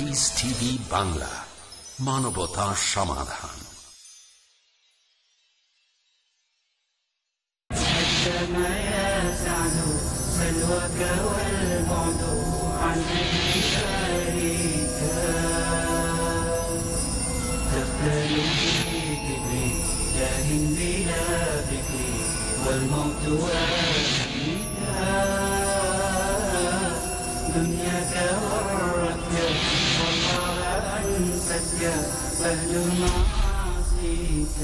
Piece TV Bangla মানবতা সমাধান كما يسعد فاهجر معاصيك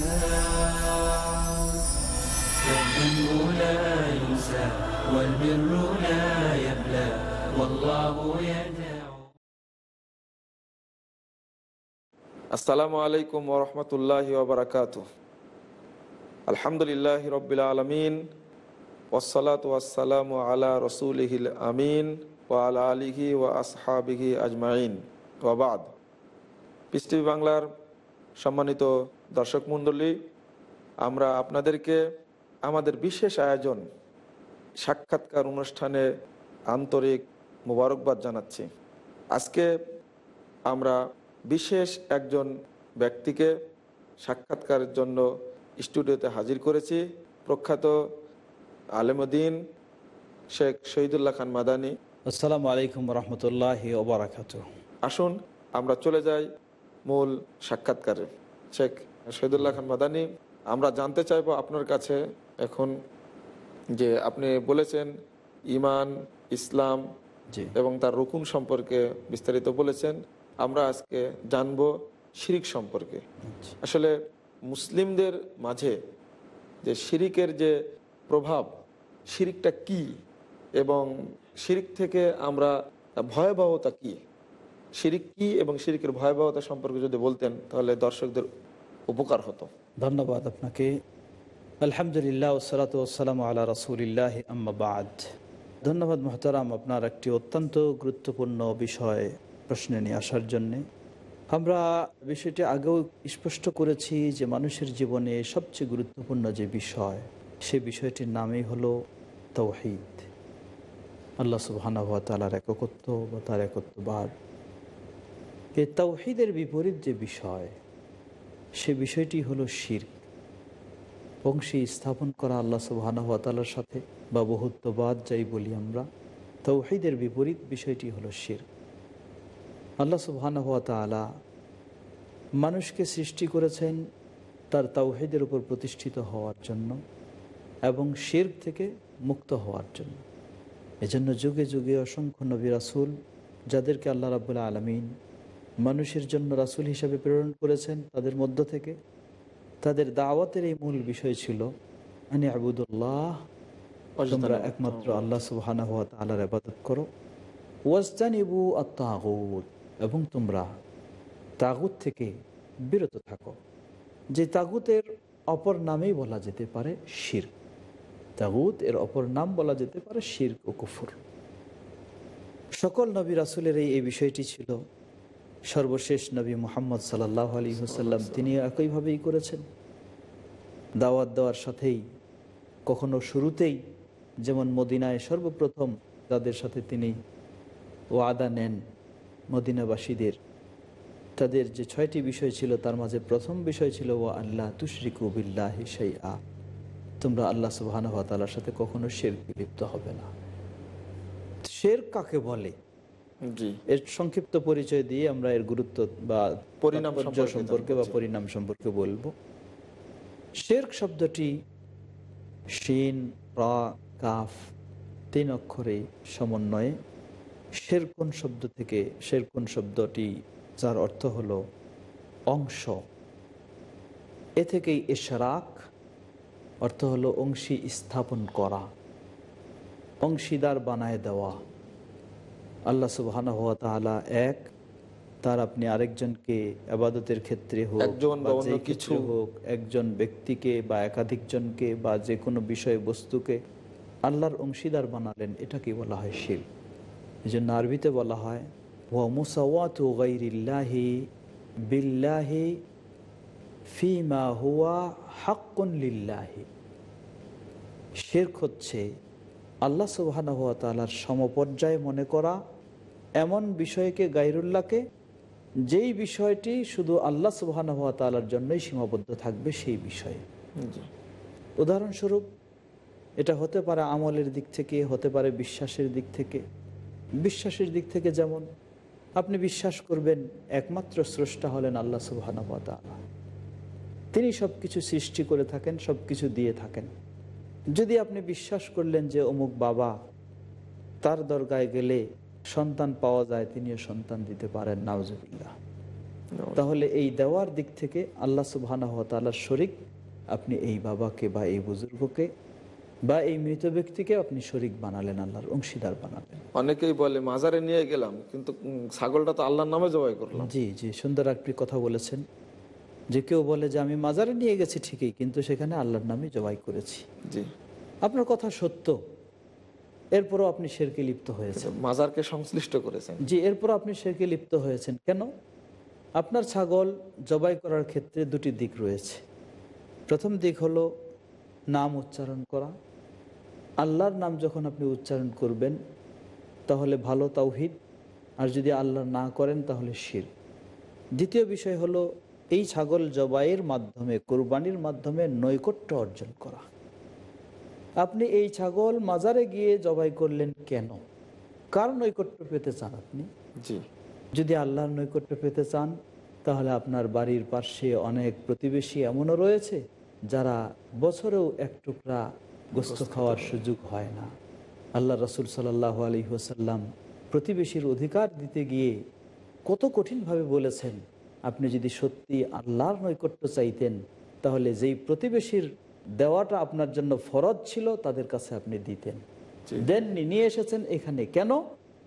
فالذنب لا ينسى والبر لا يبلى والله يدعو আসসালামু আলাইকুম ওরহমতুল্লাহ ওবরাকাত আলহামদুলিল্লাহ রবিল আলমিন ওসলাত ওয়াসালাম আলা রসুলহিল আমিন ও আলা আলিহি ও আসহাবিহি আজমাইন ওবাদ পৃষ্টি বাংলার সম্মানিত দর্শক মণ্ডলী আমরা আপনাদেরকে আমাদের বিশেষ আয়োজন সাক্ষাৎকার অনুষ্ঠানে আন্তরিক মোবারকবাদ জানাচ্ছি। আজকে আমরা বিশেষ একজন ব্যক্তিকে সাক্ষাৎকারের জন্য স্টুডিওতে হাজির করেছি। প্রখ্যাত আলেমুদ্দিন শেখ শহীদুল্লাহ খান মাদানী। আসসালামু আলাইকুম রহমতুল্লাহ ওবরাকাত আসুন আমরা চলে যাই মূল সাক্ষাৎকারে। শেখ শহীদুল্লাহ খান মাদানি আমরা জানতে চাইব আপনার কাছে এখন যে আপনি বলেছেন ইমান ইসলাম এবং তার রকুন সম্পর্কে বিস্তারিত বলেছেন। আমরা আজকে জানব শিরিক সম্পর্কে। আসলে মুসলিমদের মাঝে যে শিরিকের যে প্রভাব শিরিকটা কি এবং শিরিক থেকে আমরা ভয়াবহতা কি? শিরিক কি এবং শিরিকের ভয়াবহতা সম্পর্কে যদি বলতেন, তাহলে দর্শকদের উপকার হতো। ধন্যবাদ আপনাকে। আলহামদুলিল্লাহ ওসালাত আল্লাহ রসুলিল্লাহ আম্মাবাদ ধন্যবাদ মহতারাম আপনার একটি অত্যন্ত গুরুত্বপূর্ণ বিষয় প্রশ্নে নিয়ে আসার জন্যে। আমরা বিষয়টি আগেও স্পষ্ট করেছি যে মানুষের জীবনে সবচেয়ে গুরুত্বপূর্ণ যে বিষয়, সে বিষয়টির নামই হলো তৌহিদ। আল্লাহ সুবাহানুয়া তালার একত্ব বা তার একত্ববাদ। এই তৌহিদের বিপরীত যে বিষয়, সে বিষয়টি হলো শির বংশী স্থাপন করা আল্লাহ সুবাহানুয়াতালার সাথে বা বহুত্ববাদ যাই বলি আমরা, তৌহিদের বিপরীত বিষয়টি হলো শির আল্লাহ সুবাহানুয়াতালা মানুষকে সৃষ্টি করেছেন তার তাওহিদের উপর প্রতিষ্ঠিত হওয়ার জন্য এবং শির থেকে মুক্ত হওয়ার জন্য। এজন্য যুগে যুগে অসংখ্য নবী রাসুল, যাদেরকে আল্লাহ রাবুল্লাহ আলমিন মানুষের জন্য রাসুল হিসাবে প্রেরণ করেছেন তাদের মধ্য থেকে। তাদের দাওয়াতের এই মূল বিষয় ছিল মানে আবুদুল্লাহ তোমরা একমাত্র আল্লাহ সুবাহানা হওয়া তালার আবাদত করো। ওয়াজদানিবু আত্মাগুত এবং তোমরা তাগুত থেকে বিরত থাকো। যে তাগুতের অপর নামেই বলা যেতে পারে শির তাগুত এর অপর নাম বলা যেতে পারে শির ও কুফুর। সকল নবী রাসুলের এই বিষয়টি ছিল সর্বশেষ নবী মোহাম্মদ সাল্লাহ আলী হুসাল্লাম তিনি একইভাবেই করেছেন। দাওয়াত দেওয়ার সাথেই, কখনো শুরুতেই, যেমন মদিনায় সর্বপ্রথম তাদের সাথে তিনি ওয়াদা নেন, মদিনাবাসীদের। তাদের যে ছয়টি বিষয় ছিল, তার মাঝে প্রথম বিষয় ছিল ও আল্লাহ তুশরিকু বিল্লাহ সেই আ তোমরা আল্লাহ সুবাহানুভাতালার সাথে কখনো শের লিপ্ত হবে না। শের কাকে বলে? এর সংক্ষিপ্ত পরিচয় দিয়ে আমরা এর গুরুত্ব বা পরিণাম সম্পর্কে বা পরিণাম সম্পর্কে বলব। শেরক শব্দটি শিন রা কাফ তিন অক্ষরে সমন্বয়ে শেরকুন শব্দ থেকে শেরকুন শব্দটি যার অর্থ হল অংশ। এ থেকেই এশরাক অর্থ হলো অংশী স্থাপন করা অংশীদার বানায় দেওয়া। আল্লাহ সুবাহ এক তার আপনি আরেকজনকে আবাদতের ক্ষেত্রে হোক একজন বা বা অন্য যে কিছু। হোক একজন ব্যক্তিকে বা একাধিকজনকে বা যে কোনো বিষয় বস্তুকে আল্লাহর অংশীদার বানালেন এটাকে বলা হয় শির এই জন্য আরবিতে বলা হয় ওয়া মুসাওয়াতু গাইরিল্লাহি বিল্লাহি ফিমা হুয়া হাক্কুন লিল্লাহি শির্ক হচ্ছে আল্লাহ সুবাহান হাত তালার সমপর্যায়ে মনে করা এমন বিষয়কে গাইরুল্লাহকে যেই বিষয়টি শুধু আল্লাহ সুবাহ তালার জন্যই সীমাবদ্ধ থাকবে সেই বিষয়ে। উদাহরণস্বরূপ এটা হতে পারে আমলের দিক থেকে হতে পারে বিশ্বাসের দিক থেকে। বিশ্বাসের দিক থেকে যেমন আপনি বিশ্বাস করবেন একমাত্র স্রষ্টা হলেন আল্লাহ সুবাহ তিনি সব কিছু সৃষ্টি করে থাকেন সব কিছু দিয়ে থাকেন। যদি আপনি বিশ্বাস করলেন যে অমুক বাবা তার দরগায় গেলে সন্তান পাওয়া যায় তিনিও সন্তান দিতে পারেন নাওজুবিল্লাহ তাহলে এই দেওয়ার দিক থেকে আল্লাহ সুবাহ তালার শরিক আপনি এই বাবাকে বা এই বুজুর্গকে বা এই মৃত ব্যক্তিকে আপনি শরিক বানালেন আল্লাহর অংশীদার বানালেন। অনেকেই বলে মাজারে নিয়ে গেলাম কিন্তু ছাগলটা তো আল্লাহর নামে জবাই করলাম। জি জি সুন্দর একটি কথা বলেছেন। যে কেউ বলে যে আমি মাজারে নিয়ে গেছি ঠিকই কিন্তু সেখানে আল্লাহর নামে জবাই করেছি। জি। আপনার কথা সত্য। এরপরও আপনি শেরকে লিপ্ত হয়েছেন। মাজারকে সংশ্লিষ্ট করেছেন। জি এরপর আপনি শেরকে লিপ্ত হয়েছেন। কেন? আপনার ছাগল জবাই করার ক্ষেত্রে দুটি দিক রয়েছে। প্রথম দিক হলো নাম উচ্চারণ করা। আল্লাহর নাম যখন আপনি উচ্চারণ করবেন তাহলে ভালো তাওহিদ। আর যদি আল্লাহ না করেন তাহলে শির। দ্বিতীয় বিষয় হলো এই ছাগল জবাইয়ের মাধ্যমে কোরবানির মাধ্যমে নৈকট্য অর্জন করা। আপনি এই ছাগল মাজারে গিয়ে জবাই করলেন কেন? কার নৈকট্য পেতে চান আপনি? জি। যদি আল্লাহর নৈকট্য পেতে চান তাহলে আপনার বাড়ির পাশে অনেক প্রতিবেশী এমনও রয়েছে যারা বছরেও এক টুকরা গোস্ত খাওয়ার সুযোগ হয় না। আল্লাহ রসুল সাল্লাহ আলী ওসাল্লাম প্রতিবেশীর অধিকার দিতে গিয়ে কত কঠিনভাবে বলেছেন আপনি যদি সত্যি আল্লাহর নৈকট্য চাইতেন তাহলে যেই প্রতিবেশীর দেওয়াটা আপনার জন্য ফরজ ছিল তাদের কাছে আপনি দিতেন। দেননি নিয়ে এসেছেন এখানে কেন?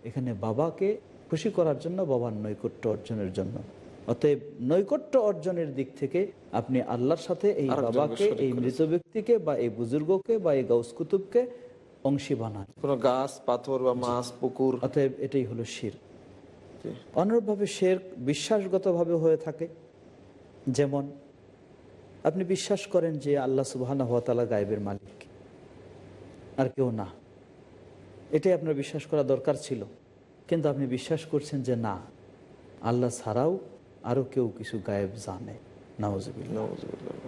এখানে বাবাকে খুশি করার জন্য বাবার নৈকট্য অর্জনের জন্য। অতএব নৈকট্য অর্জনের দিক থেকে আপনি আল্লাহর সাথে এই বাবাকে এই মৃত ব্যক্তিকে বা এই বুজুর্গকে বা এই গাউস কুতুবকে অংশী বানান। কোনো গাছ পাথর বা মাছ পুকুর। অতএব এটাই হলো শির। জি। অনুরূপভাবে শের বিশ্বাসগতভাবে হয়ে থাকে। যেমন আপনি বিশ্বাস করেন যে আল্লাহ সুবাহ গায়েবের মালিক আর কেউ না। এটাই আপনার বিশ্বাস করা দরকার ছিল। কিন্তু আপনি বিশ্বাস করছেন যে না আল্লাহ ছাড়াও আরও কেউ কিছু গায়েব জানে। নাওজবিল্লা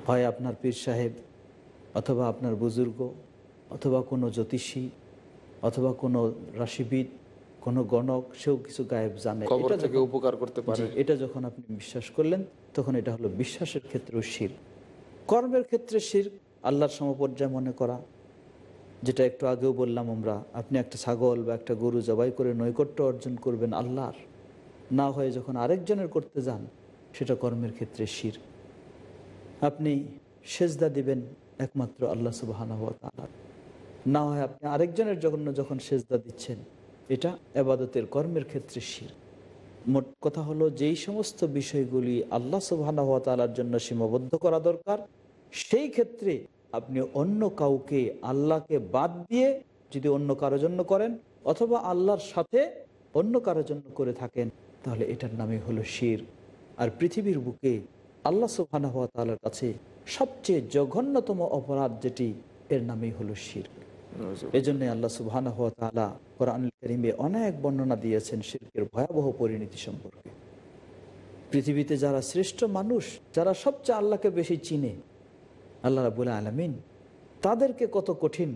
হয় আপনার পীর সাহেব অথবা আপনার বুজুর্গ অথবা কোনো জ্যোতিষী অথবা কোনো রাশিবিদ কোনো গণক সেও কিছু গায়েব জানে। এটা থেকে উপকার করতে পারে। এটা যখন আপনি বিশ্বাস করলেন তখন এটা হলো বিশ্বাসের ক্ষেত্রেও শির। কর্মের ক্ষেত্রে শির আল্লাহর সমপর্যায় মনে করা। যেটা একটু আগেও বললাম আমরা আপনি একটা ছাগল বা একটা গরু জবাই করে নৈকট্য অর্জন করবেন আল্লাহর। না হয়ে যখন আরেকজনের করতে যান সেটা কর্মের ক্ষেত্রে শির। আপনি সেজদা দিবেন একমাত্র আল্লাহ সুবাহ না হয় আপনি আরেকজনের জন্য যখন সেজদা দিচ্ছেন এটা এবাদতের কর্মের ক্ষেত্রে শির। মোট কথা হলো, যেই সমস্ত বিষয়গুলি আল্লাহ তালার জন্য সীমাবদ্ধ করা দরকার, সেই ক্ষেত্রে আপনি অন্য কাউকে আল্লাহকে বাদ দিয়ে যদি অন্য কারও জন্য করেন অথবা আল্লাহর সাথে অন্য কারও জন্য করে থাকেন, তাহলে এটার নামে হলো শির। আর পৃথিবীর বুকে আল্লাহ সুবাহ তালার কাছে সবচেয়ে জঘন্যতম অপরাধ যেটি, এর নামেই হলো শির। এই জন্য আল্লাহ সুবাহ কোরআন করিমে অনেক বর্ণনা দিয়েছেন শিল্পের ভয়াবহ পরিণতি সম্পর্কে। পৃথিবীতে যারা শ্রেষ্ঠ মানুষ, যারা সবচেয়ে আল্লাহকে বেশি চিনে, আল্লাহ রাবুল আলমিন তাদেরকে কত কঠিন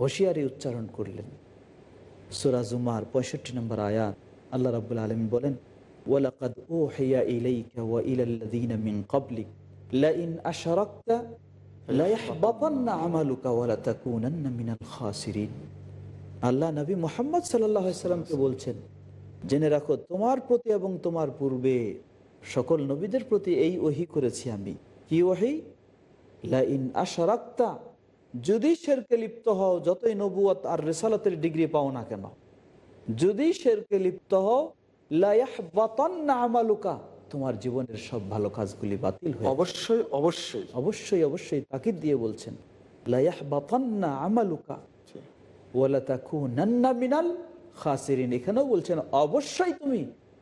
হুঁশিয়ারি উচ্চারণ করলেন। সুরা জুমার পঁয়ষট্টি নম্বর আয়াত, আল্লাহ রাবুল আলমিন বলেন, ওয়ালাকাদ ওহিয়া ইলাইকা ওয়া ইলাল্লাযীনা মিন ক্বাবলিক, লাইন আশরাকতা আল্লাহ নবী মোহাম্মদ সাল্লামকে বলছেন, জেনে রাখো, তোমার প্রতি এবং তোমার পূর্বে সকল নবীদের প্রতি এই ওহি করেছি আমি। কি ওহি? লাইন আশরাকতা, যদি শেরকে লিপ্ত হও, যতই নবুয়ত আর রেসালতের ডিগ্রি পাও না কেন। যদি শেরকে লিপ্ত হও লায়াহবাতান্না আমালুকা তোমার জীবনের সব ভালো কাজগুলি বাতিল হয়ে অবশ্যই অবশ্যই। অবশ্যই অবশ্যই তাকিদ দিয়ে বলছেন আমালুকা মিনাল খাসিরিন। এখানেও বলছেন অবশ্যই তুমি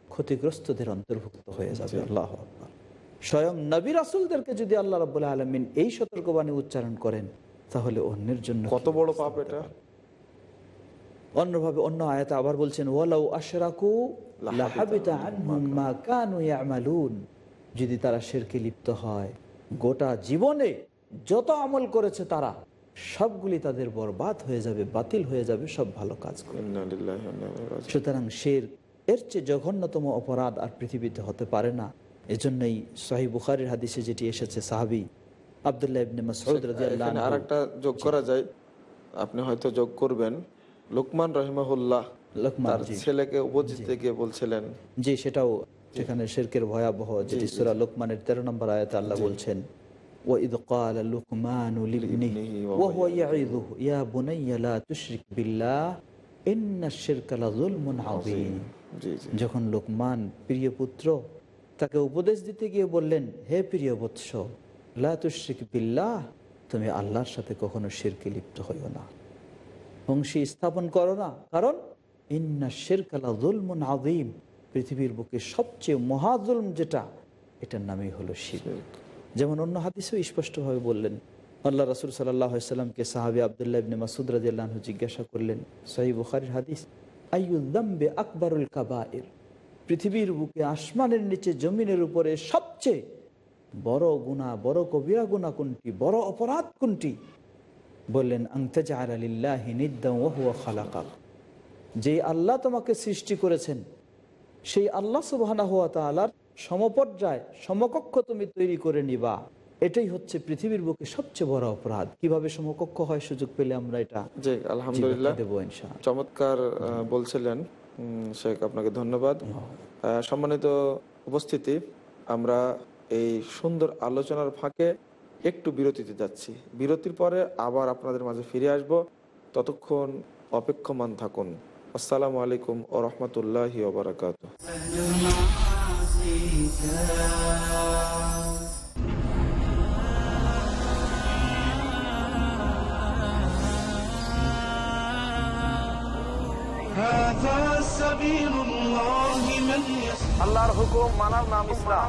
ক্ষতিগ্রস্তদের অন্তর্ভুক্ত হয়ে যাবে। আল্লাহ স্বয়ং নবী রাসুলদেরকে যদি আল্লাহ রাবুল্লাহ আলমিন এই সতর্কবাণী উচ্চারণ করেন তাহলে অন্যের জন্য কত বড় পাপ এটা? অন্যভাবে অন্য আয়াতে আবার বলছেন ওয়ালাউ আশরাকু যদি তারা শেরকে লিপ্ত হয় গোটা জীবনে যত আমল করেছে তারা সবগুলি তাদের বরবাদ হয়ে যাবে বাতিল হয়ে যাবে সব ভালো কাজ। সুতরাং শের এর চেয়ে জঘন্যতম অপরাধ আর পৃথিবীতে হতে পারে না। এজন্যই সহি বুখারির হাদিসে যেটি এসেছে সাহাবি আবদুল্লাহ ইবনে মাসউদ রাদিয়াল্লাহু আনহু আর একটা যোগ করা যায়। আপনি হয়তো যোগ করবেন। লুকমান রহিমাহুল্লাহ লোকমান তার জি। ছেলেকে উপস্থিত থেকে বলছিলেন জি সেটাও সেখানে শেরকের ভয়াবহ যেটি সুরা লোকমানের তেরো নম্বর আয়াতে আল্লাহ বলছেন وَإِذْ قَالَ لُقْمَانُ لِابْنِهِ لابنه وَهُوَ يَعِظُهُ يَا بُنَيَّ لَا تُشْرِكْ بِاللَّهِ إِنَّ الشِّرْكَ لَظُلْمٌ عَظِيمٌ জি জি যখন লোকমান প্রিয় পুত্র তাকে উপদেশ দিতে গিয়ে বললেন হে প্রিয় বৎস লাতুশ্রিক বিল্লাহ তুমি আল্লাহর সাথে কখনো শিরকে লিপ্ত হইও না অংশী স্থাপন করো না। কারণ ইন্না শিরকালা জুলমুন আদিম পৃথিবীর বুকে সবচেয়ে মহাজুলম যেটা, এটার নামই হলো শির যেমন অন্য হাদিসেও স্পষ্টভাবে বললেন, আল্লাহ রসুল সাল্লামকে সাহাবি আবদুল্লাহ ইবনে মাসুদ রাজিয়াল্লাহ জিজ্ঞাসা করলেন সাহি বুখারির হাদিস আইউদ্দাম্বে আকবরুল কাবায়ের পৃথিবীর বুকে আসমানের নিচে জমিনের উপরে সবচেয়ে বড় গুণা, বড় কবিরা গুণা কোনটি, বড় অপরাধ কোনটি? বললেন আংতাজার আলিল্লাহ নিদ্দাহুয়া যে আল্লাহ তোমাকে সৃষ্টি করেছেন সেই আল্লাহ সুবাহানা হুয়া তালার সমপর্যায় সমকক্ষ তুমি তৈরি করে নিবা। এটাই হচ্ছে পৃথিবীর বুকে সবচেয়ে বড় অপরাধ। কীভাবে সমকক্ষ হয় সুযোগ পেলে আমরা এটা জি আলহামদুলিল্লাহ। দেবো ইনশাআল্লাহ। চমৎকার বলছিলেন শেখ আপনাকে ধন্যবাদ। সম্মানিত উপস্থিতি আমরা এই সুন্দর আলোচনার ফাঁকে একটু বিরতিতে যাচ্ছি। বিরতির পরে আবার আপনাদের মাঝে ফিরে আসব। ততক্ষণ অপেক্ষমান থাকুন। আসসালামু আলাইকুম ও রহমতুল্লাহ ওবরাকাত আল্লাহর হুকুম মানার নাম ইসলাম।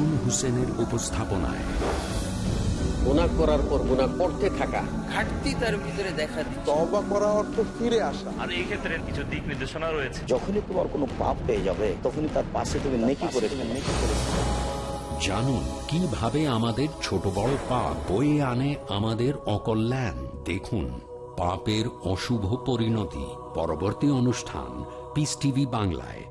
হোসেনের উপস্থাপনায়। গুণা করার পর গুণা করতে থাকা। ঘাটতি তার ভিতরে দেখা তবা করা অর্থ ফিরে আসা। আর এই ক্ষেত্রে কিছু দিক নির্দেশনা রয়েছে। যখনই তোমার কোনো পাপ পেয়ে যাবে তখনই তার পাশে তুমি নেকি করে নেকি করে জানুন কীভাবে আমাদের ছোট বড় পাপ বয়ে আনে আমাদের অকল্যাণ? দেখুন পাপের অশুভ পরিণতি। পরবর্তী অনুষ্ঠান পিস টিভি বাংলায়।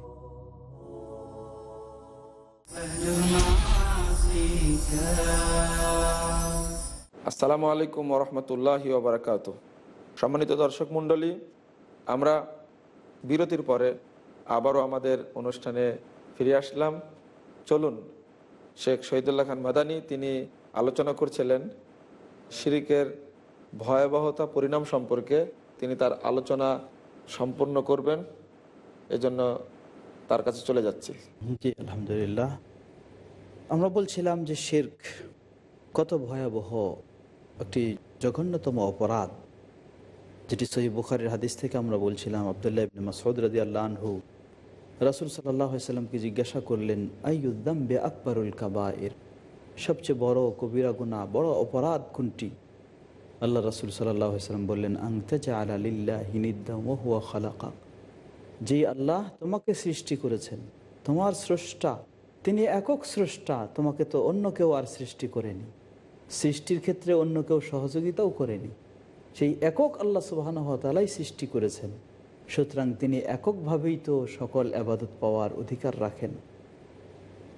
আসসালামু আলাইকুম ওরহমতুল্লাহ ওবরাকাত সম্মানিত দর্শক মণ্ডলী, আমরা বিরতির পরে আবারও আমাদের অনুষ্ঠানে ফিরে আসলাম। চলুন, শেখ শহীদুল্লাহ খান মাদানি, তিনি আলোচনা করছিলেন শিরিকের ভয়াবহতা পরিণাম সম্পর্কে। তিনি তার আলোচনা সম্পূর্ণ করবেন। এজন্য তার কাছে চলে যাচ্ছি। জি, আলহামদুলিল্লাহ। আমরা বলছিলাম যে শির্ক কত ভয়াবহ একটি জঘন্যতম অপরাধ, যেটি সহি বুখারের হাদিস থেকে আমরা বলছিলাম। আবদুল্লাহ মাসউদ রাজি আল্লাহ রাসুল সাল্লাহ সাল্লামকে জিজ্ঞাসা করলেন আইউদ্দাম বে আকবরুল কাবায়ের সবচেয়ে বড় কবিরা গুণা বড় অপরাধ কোনটি? আল্লাহ রাসুল সাল্লাহ সাল্লাম বললেন আংতেজা আলা লিল্লাহ হুয়া খালাকা যে আল্লাহ তোমাকে সৃষ্টি করেছেন, তোমার স্রষ্টা তিনি একক স্রষ্টা, তোমাকে তো অন্য কেউ আর সৃষ্টি করেনি। সৃষ্টির ক্ষেত্রে অন্য কেউ সহযোগিতাও করেনি। সেই একক আল্লাহ সুবাহানহতালাই সৃষ্টি করেছেন। সুতরাং তিনি এককভাবেই তো সকল আবাদত পাওয়ার অধিকার রাখেন।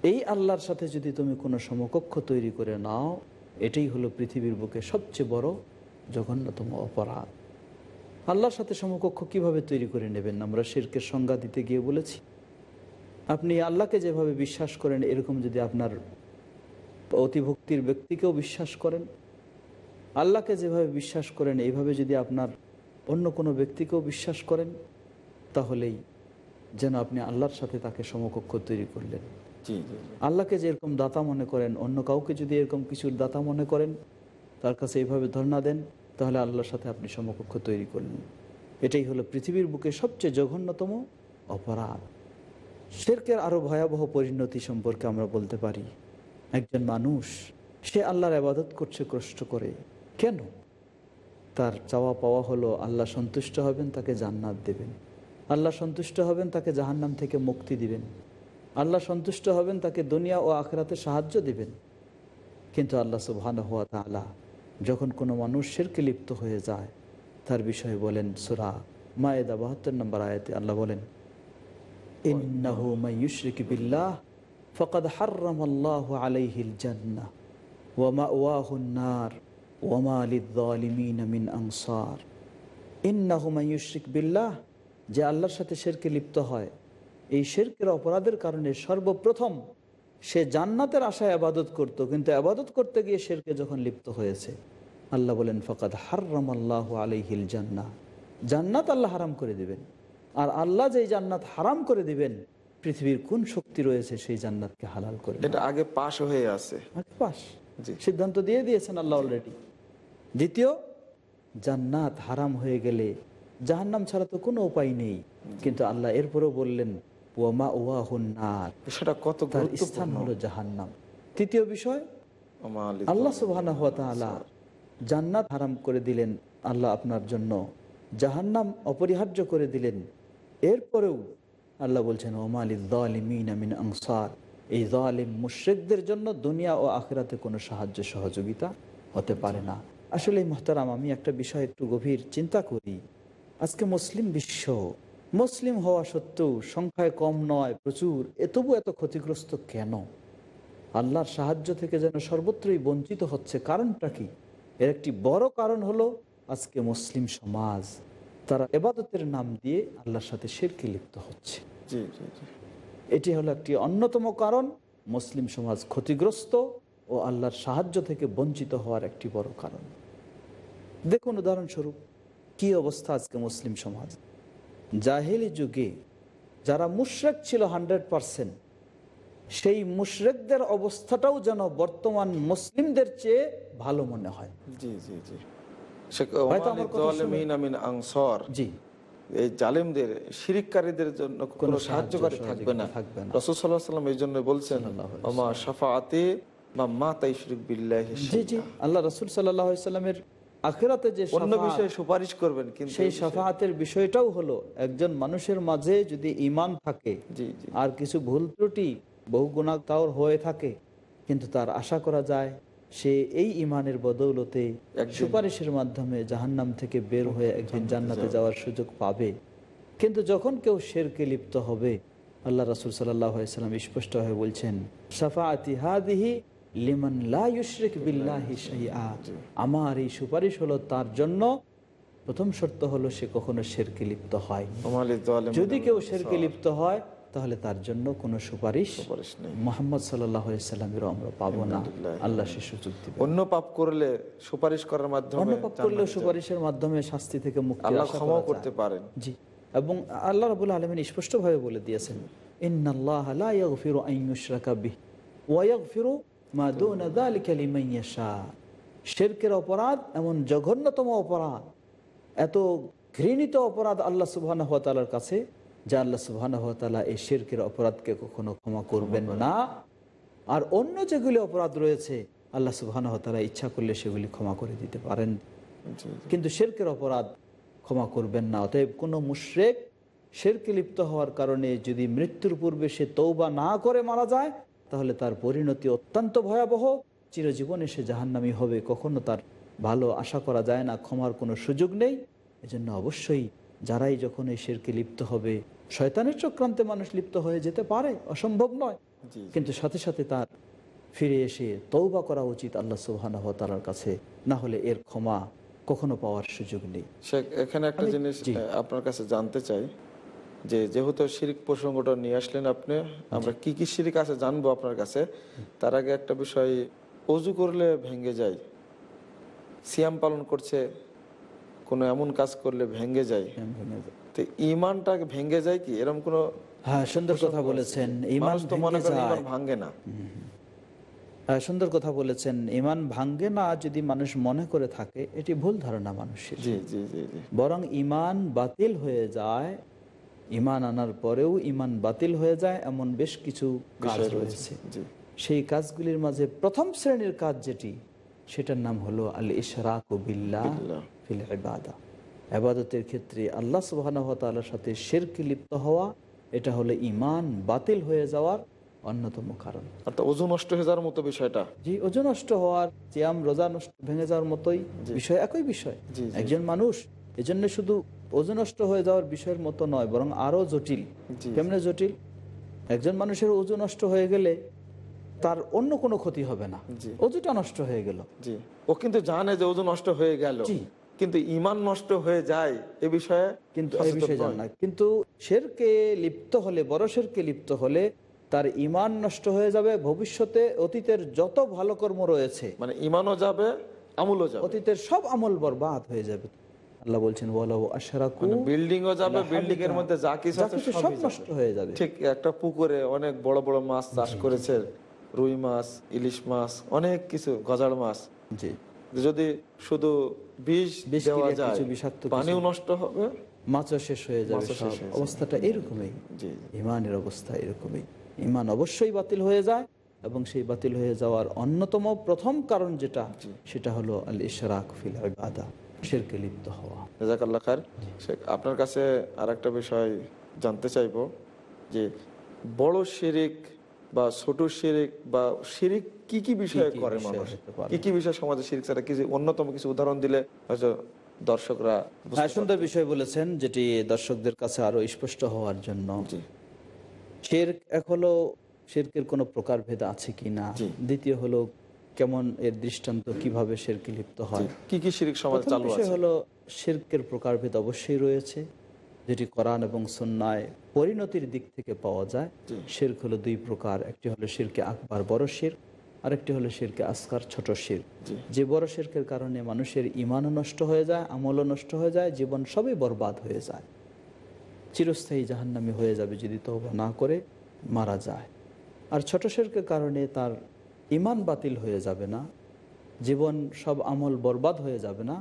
এই আল্লাহর সাথে যদি তুমি কোনো সমকক্ষ তৈরি করে নাও, এটাই হলো পৃথিবীর বুকে সবচেয়ে বড়, জঘন্যতম অপরাধ। আল্লাহর সাথে সমকক্ষ কীভাবে তৈরি করে নেবেন? আমরা শিরকের সংজ্ঞা দিতে গিয়ে বলেছি। আপনি আল্লাহকে যেভাবে বিশ্বাস করেন এরকম যদি আপনার অতিভক্তির ব্যক্তিকেও বিশ্বাস করেন আল্লাহকে যেভাবে বিশ্বাস করেন এইভাবে যদি আপনার অন্য কোনো ব্যক্তিকেও বিশ্বাস করেন তাহলেই যেন আপনি আল্লাহর সাথে তাকে সমকক্ষ তৈরি করলেন। আল্লাহকে যেরকম দাতা মনে করেন অন্য কাউকে যদি এরকম কিছুর দাতা মনে করেন তার কাছে এইভাবে ধর্ণা দেন তাহলে আল্লাহর সাথে আপনি সমকক্ষ তৈরি করলেন। এটাই হলো পৃথিবীর বুকে সবচেয়ে জঘন্যতম অপরাধ। শেরকের আরও ভয়াবহ পরিণতি সম্পর্কে আমরা বলতে পারি। একজন মানুষ, সে আল্লাহর আবাদত করছে কষ্ট করে। কেন? তার চাওয়া পাওয়া হলো, আল্লাহ সন্তুষ্ট হবেন, তাকে জান্নাত দেবেন। আল্লাহ সন্তুষ্ট হবেন, তাকে জাহান্নাম থেকে মুক্তি দিবেন। আল্লাহ সন্তুষ্ট হবেন, তাকে দুনিয়া ও আখরাতে সাহায্য দিবেন। কিন্তু আল্লাহ সুবহান হুয়া তালা যখন কোনো মানুষ শেরকে লিপ্ত হয়ে যায়, তার বিষয়ে বলেন সুরা মায়েদা বাহাত্তর নম্বর আয়াতে আল্লাহ বলেন ইন্নাহু মাইয়ুশরিক বিল্লাহ ফকাদ হার্রামাল্লাহু আলাইহিল জান্নাহ ওয়া মাওয়াহুন নার ওয়া মা লিয-যালিমিন মিন আনসার। ইন্নাহু মাইয়ুশরিক বিল্লাহ, যে আল্লাহর সাথে শেরকে লিপ্ত হয়। এই শেরকের অপরাধের কারণে সর্বপ্রথম সে জান্নাতের আশায় আবাদত করত, কিন্তু আবাদত করতে গিয়ে শেরকে যখন লিপ্ত হয়েছে, আল্লাহ বলেন, ফকাদ হার্রাম আল্লাহ আলাইহিল জান্নাহ। জান্নাত আল্লাহ হারাম করে দিবেন। আর আল্লাহ যেই জান্নাত হারাম করে দিবেন পৃথিবীর কোন শক্তি রয়েছে সেই জান্নাতকে হালাল করে এটা আগে পাশ হয়ে আছে। আগে পাস সিদ্ধান্ত দিয়ে দিয়েছেন আল্লাহ অলরেডি দ্বিতীয় জান্নাত হারাম হয়ে গেলে জাহান্নাম ছাড়া তো কোনো উপায় নেই। কিন্তু আল্লাহ এরপরও বললেন ওয়ামা ওয়াহুন নার। সেটা কত স্থান হলো জাহান্নাম। তৃতীয় বিষয় আল্লাহ সুবাহ জান্নাত হারাম করে দিলেন আল্লাহ আপনার জন্য জাহান্নাম অপরিহার্য করে দিলেন। এরপরেও আল্লাহ বলছেন ওমালি দালিমিন আমিন আনসার। এই জালিম মুশ্রিকদের জন্য দুনিয়া ও আখেরাতে কোনো সাহায্য সহযোগিতা হতে পারে না। আসলে মোহতারাম, আমি একটা বিষয় একটু গভীর চিন্তা করি। আজকে মুসলিম বিশ্ব, মুসলিম হওয়া সত্ত্বেও সংখ্যায় কম নয়, প্রচুর, এ তবু এত ক্ষতিগ্রস্ত কেন? আল্লাহর সাহায্য থেকে যেন সর্বত্রই বঞ্চিত হচ্ছে কারণটা কি? এর একটি বড় কারণ হলো আজকে মুসলিম সমাজ। তারা এবাদতের নাম দিয়ে আল্লাহর সাথে শিরকে লিপ্ত হচ্ছে। এটি হলো একটি অন্যতম কারণ মুসলিম সমাজ ক্ষতিগ্রস্ত ও আল্লাহর সাহায্য থেকে বঞ্চিত হওয়ার একটি বড় কারণ। দেখুন উদাহরণস্বরূপ কি অবস্থা আজকে মুসলিম সমাজ? জাহেলি যুগে যারা মুশরেক ছিল হান্ড্রেড পারসেন্ট সেই মুশরেকদের অবস্থাটাও যেন বর্তমান মুসলিমদের চেয়ে ভালো মনে হয়। জি জি জি। আনসার। জি। এই জালেমদের শিরিককারীদের জন্য কোনো সাহায্যকারী থাকবে না। থাকবে সাল্লাহ সাল্লাম এই জন্য বলছেন ওমা শাফাআতে বা মা তাই শিরিক বিল্লাহি জি জি। আল্লাহ রসুল সাল্লামের আখেরাতে যে অন্য বিষয়ে সুপারিশ করবেন কিন্তু সেই সাফাহাতের বিষয়টাও হলো একজন মানুষের মাঝে যদি ইমান থাকে আর কিছু ভুল ত্রুটি বহু গুণা তাওর হয়ে থাকে কিন্তু তার আশা করা যায় সে এই ইমানের বদৌলতে সুপারিশের মাধ্যমে জাহান্নাম থেকে বের হয়ে একদিন জান্নাতে যাওয়ার সুযোগ পাবে। কিন্তু যখন কেউ শেরকে লিপ্ত হবে আল্লাহ রাসুল সাল্লাম স্পষ্ট হয়ে বলছেন লিমান বিল্লাহি শাইআ। আমার এই সুপারিশ হলো তার জন্য। প্রথম শর্ত হলো সে কখনো শেরকে লিপ্ত হয়। যদি কেউ শেরকে লিপ্ত হয় তাহলে তার জন্য কোনো সুপারিশ। মোহাম্মদ সাল্লামেরও আমরা পাবো না। আল্লাহ সে সুযোগ দিবে। অন্য পাপ করলে সুপারিশ করার মাধ্যমে অন্য পাপ জান্নাতে সুপারিশের মাধ্যমে শাস্তি থেকে মুক্তি আল্লাহ আশা ক্ষমাও করতে পারেন। জি। এবং আল্লাহ রাবুল আলমিন স্পষ্টভাবে বলে দিয়েছেন ইন্নাল্লাহ লা ইয়াগফিরু আন ইউশরাকা বিহি ওয়া ইয়াগফিরু মা দুনা যালিকা লিমান ইয়াশা। শিরকের অপরাধ এমন জঘন্যতম অপরাধ এত ঘৃণিত অপরাধ আল্লাহ সুবাহ কাছে যে আল্লাহ সুবাহ তালা এই শেরকের অপরাধকে কখনো ক্ষমা করবেন না। আর অন্য যেগুলি অপরাধ রয়েছে আল্লাহ সুবাহ তালা ইচ্ছা করলে সেগুলি ক্ষমা করে দিতে পারেন। কিন্তু শেরকের অপরাধ ক্ষমা করবেন না। অতএব কোনো মুশ্রেক শেরকে লিপ্ত হওয়ার কারণে যদি মৃত্যুর পূর্বে সে তৌবা না করে মারা যায় তাহলে তার পরিণতি অত্যন্ত ভয়াবহ। চিরজীবনে সে জাহান্নামি হবে। কখনো তার ভালো আশা করা যায় না ক্ষমার কোনো সুযোগ নেই। এজন্য অবশ্যই যারাই যখন এই শেরকে লিপ্ত হবে শয়তানের চক্রান্তে মানুষ লিপ্ত হয়ে যেতে পারে অসম্ভব নয়। কিন্তু সাথে সাথে তার ফিরে এসে তৌবা করা উচিত আল্লাহ সুবাহ তালার কাছে না হলে এর ক্ষমা কখনো পাওয়ার সুযোগ নেই। এখানে একটা জিনিস। আপনার কাছে জানতে চাই যে যেহেতু শিরিক প্রসঙ্গটা নিয়ে আসলেন আপনি আমরা কি কি শিরিক আছে জানব আপনার কাছে। তার আগে একটা বিষয় অজু করলে ভেঙে যায় সিয়াম পালন করছে কোনো এমন কাজ করলে ভেঙে যায়? তো ইমানটা ভেঙে যায় কি? এরকম কোনো হ্যাঁ সুন্দর কথা বলেছেন। ইমান তো মনে করেন না। হ্যাঁ, সুন্দর কথা বলেছেন। ইমান ভাঙ্গে না যদি মানুষ মনে করে থাকে এটি ভুল ধারণা মানুষের। বরং ইমান বাতিল হয়ে যায় ইমান আনার পরেও ইমান বাতিল হয়ে যায় এমন বেশ কিছু কাজ রয়েছে। সেই কাজগুলির মাঝে প্রথম শ্রেণির কাজ যেটি সেটার নাম হলো আল ইশরাক বিল্লাহ। ফিল আবাদতের ক্ষেত্রে আল্লাহ ওয়া সাথে শিরকে লিপ্ত হওয়া এটা হলো ইমান বাতিল হয়ে যাওয়ার অন্যতম কারণ। অর্থাৎ ওজন নষ্ট হয়ে যাওয়ার মতো বিষয়টা? জি ওজন নষ্ট হওয়ার চিয়াম রোজা নষ্ট ভেঙে যাওয়ার মতোই বিষয় একই বিষয়। একজন মানুষ এজন্য শুধু ওজন নষ্ট হয়ে যাওয়ার বিষয়ের মতো নয় বরং আরও জটিল। কেমনে জটিল? একজন মানুষের ওজন নষ্ট হয়ে গেলে তার অন্য কোনো ক্ষতি হবে না। ওজুটা নষ্ট হয়ে গেল। ও কিন্তু জানে যে ওজন নষ্ট হয়ে গেল। কিন্তু ইমান নষ্ট হয়ে যায় এ বিষয়ে কিন্তু সচেতন বিষয়ে জান না। কিন্তু শেরকে লিপ্ত হলে বড় শেরকে লিপ্ত হলে তার ইমান নষ্ট হয়ে যাবে ভবিষ্যতে অতীতের যত ভালো কর্ম রয়েছে মানে ইমানও যাবে আমলও যাবে। অতীতের সব আমল বরবাদ হয়ে যাবে। আল্লাহ বলছেন আশরাকু মানে বিল্ডিংও যাবে বিল্ডিং এর মধ্যে যা কিছু আছে সব নষ্ট হয়ে যাবে। ঠিক একটা পুকুরে অনেক বড় বড় মাছ চাষ করেছে রুই মাছ ইলিশ মাছ অনেক কিছু গজার মাছ। জি। যদি শুধু বিষ দেওয়া যায় পানিও নষ্ট হবে? মাছও শেষ হয়ে যাবে। অবস্থাটা এরকমই। ইমানের অবস্থা এরকমই। ইমান অবশ্যই বাতিল হয়ে যায় এবং সেই বাতিল হয়ে যাওয়ার অন্যতম প্রথম কারণ যেটা সেটা হলো আল ইশরাক ফিল ইবাদা শিরকে লিপ্ত হওয়া। জাজাকাল্লাহ খার আপনার কাছে আর একটা বিষয় জানতে চাইব যে বড় শিরিক বা ছোট শিরিক বা শিরিক কি কি বিষয়ে করে মানুষ? কি কি বিষয় সমাজে শিরিক ছাড়া কিছু অন্যতম কিছু উদাহরণ দিলে হয়তো দর্শকরা সুন্দর বিষয় বলেছেন যেটি দর্শকদের কাছে আরও স্পষ্ট হওয়ার জন্য। শেরক এক হলো শেরকের কোনো প্রকারভেদ আছে কি না? দ্বিতীয় হলো কেমন এর দৃষ্টান্ত কীভাবে শেরকে লিপ্ত হয়? কি কি শিরিক সমাজে প্রথম চালু আছে? হলো শিরকের প্রকারভেদ অবশ্যই রয়েছে। যেটি কোরআন এবং সন্ন্যায় পরিণতির দিক থেকে পাওয়া যায়। শির্ক হলো দুই প্রকার। একটি হলো শিরকে আকবার বড় শির আরেকটি হলো শিরকে আসকার ছোট শির যে বড় শিরকের কারণে মানুষের ইমানও নষ্ট হয়ে যায় আমলও নষ্ট হয়ে যায় জীবন সবই বরবাদ হয়ে যায়। চিরস্থায়ী জাহান্নামি হয়ে যাবে যদি তওবা না করে মারা যায়। আর ছোট শিরকের কারণে তার ইমান বাতিল হয়ে যাবে না জীবন সব আমল বরবাদ হয়ে যাবে না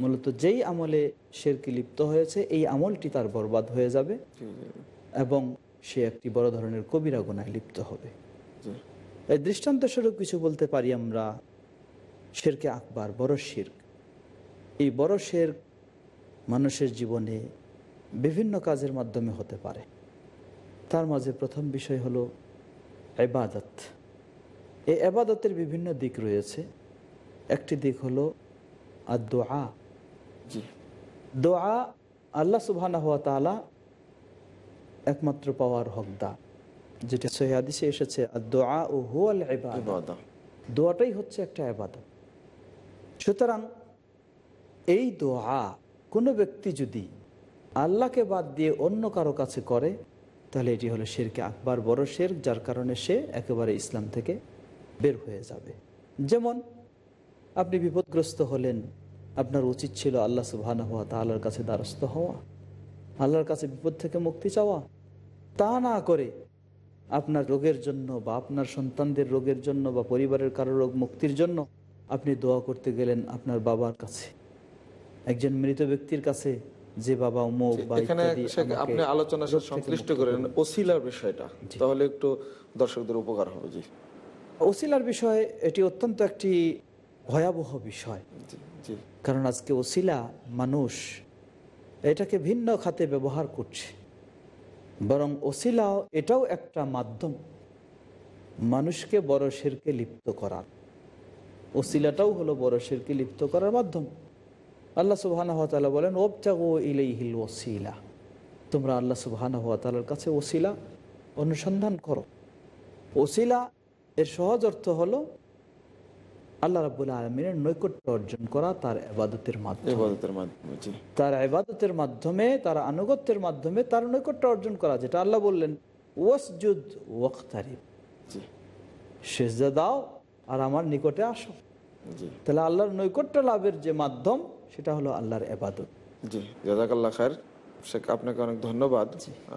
মূলত যেই আমলে শেরকি লিপ্ত হয়েছে এই আমলটি তার বরবাদ হয়ে যাবে এবং সে একটি বড় ধরনের কবিরা গুনায় লিপ্ত হবে। এই দৃষ্টান্ত স্বরূপ কিছু বলতে পারি আমরা শেরকে আকবার বড় শির্ক। এই বড় শের মানুষের জীবনে বিভিন্ন কাজের মাধ্যমে হতে পারে। তার মাঝে প্রথম বিষয় হলো এবাদত এই এবাদতের বিভিন্ন দিক রয়েছে। একটি দিক হলো আর দোয়া দোয়া আল্লাহ সুবহান হওয়া তালা একমাত্র পাওয়ার হকদার যেটা সহিদিসে এসেছে আর দোয়া ও হুয়াল ইবাদা। দোয়াটাই হচ্ছে একটা আবাদত সুতরাং এই দোয়া কোনো ব্যক্তি যদি আল্লাহকে বাদ দিয়ে অন্য কারও কাছে করে তাহলে এটি হলো শেরকে আকবার বড় শের যার কারণে সে একেবারে ইসলাম থেকে বের হয়ে যাবে। যেমন আপনি বিপদগ্রস্ত হলেন আপনার উচিত ছিল আল্লাহ সুবাহ হওয়া তাল্লার কাছে দ্বারস্থ হওয়া আল্লাহর কাছে বিপদ থেকে মুক্তি চাওয়া। তা না করে আপনার রোগের জন্য বা আপনার সন্তানদের রোগের জন্য বা পরিবারের কারও রোগ মুক্তির জন্য আপনি দোয়া করতে গেলেন আপনার বাবার কাছে। একজন মৃত ব্যক্তির কাছে যে বাবা বা এখানে আপনি সাথে সংশ্লিষ্ট করেন ওসিলার বিষয়টা। তাহলে একটু দর্শকদের উপকার হবে জি। ওসিলার বিষয় এটি অত্যন্ত একটি ভয়াবহ বিষয়। কারণ আজকে ওসিলা মানুষ এটাকে ভিন্ন খাতে ব্যবহার করছে। বরং ওসিলাও এটাও একটা মাধ্যম। মানুষকে বড় লিপ্ত করার। ওসিলাটাও হলো বড় লিপ্ত করার মাধ্যম। আল্লাহ সুবাহান হাতালা বলেন ওবচাগো ইলাইহিল ওসিলা। তোমরা আল্লাহ সুবাহান হাতালার কাছে ওসিলা অনুসন্ধান করো। ওসিলা এর সহজ অর্থ হলো আল্লাহ রাবুল্লাহ আলমিনের নৈকট্য অর্জন করা তার আবাদতের মাধ্যমে। তার আবাদতের মাধ্যমে তার আনুগত্যের মাধ্যমে তার নৈকট্য অর্জন করা যেটা আল্লাহ বললেন ওয়াসজুদ ওয়াক্তারিব জি। সেজদা দাও আর আমার নিকটে আসো। তাহলে আল্লাহর নৈকট্য লাভের যে মাধ্যম সেটা হলো আল্লাহর এবাদত জি খায়ের শেখ আপনাকে অনেক ধন্যবাদ।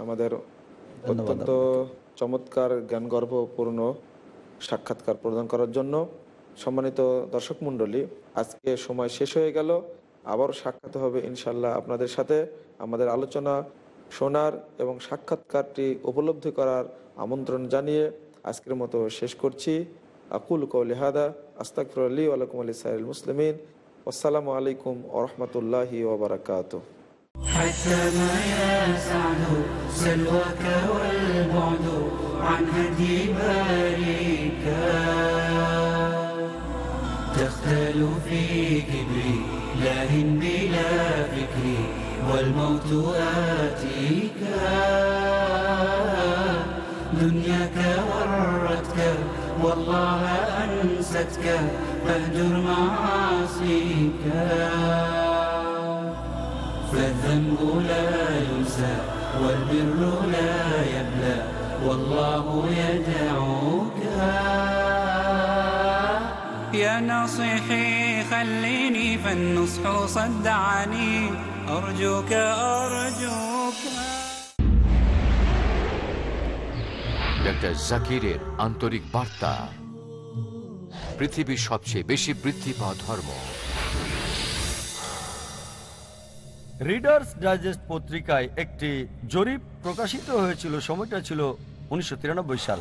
আমাদের অত্যন্ত চমৎকার জ্ঞানগর্ভপূর্ণ সাক্ষাৎকার প্রদান করার জন্য। সম্মানিত দর্শক মণ্ডলী আজকে সময় শেষ হয়ে গেল আবার সাক্ষাৎ হবে ইনশাল্লাহ আপনাদের সাথে আমাদের আলোচনা শোনার এবং সাক্ষাৎকারটি উপলব্ধি করার আমন্ত্রণ জানিয়ে আজকের মতো শেষ করছি আকুল কৌলিহাদা আস্তাকফর আলী আলাইকুম আলী সাইল মুসলিমিন আসসালামু আলাইকুম ওরহমতুল্লাহি ওবরাকাতু حتى ما يسعد سلواك والبعد عن هدي باريك تختل في كبري لاهن بلا فكري والموت آتيك. دنياك ورتك والله أنستك فاهجر معاصيك. فالذنب لا ينسى والبر لا يبلى والله يدعوك. يا ناصحي خليني فالنصح صدعني أرجوك أرجوك ডক্টর জাকিরের আন্তরিক বার্তা পৃথিবীর সবচেয়ে বেশি বৃদ্ধি পাওয়া ধর্ম রিডার্স ডাইজেস্ট পত্রিকায় একটি জরিপ প্রকাশিত হয়েছিল সময়টা ছিল উনিশশো সাল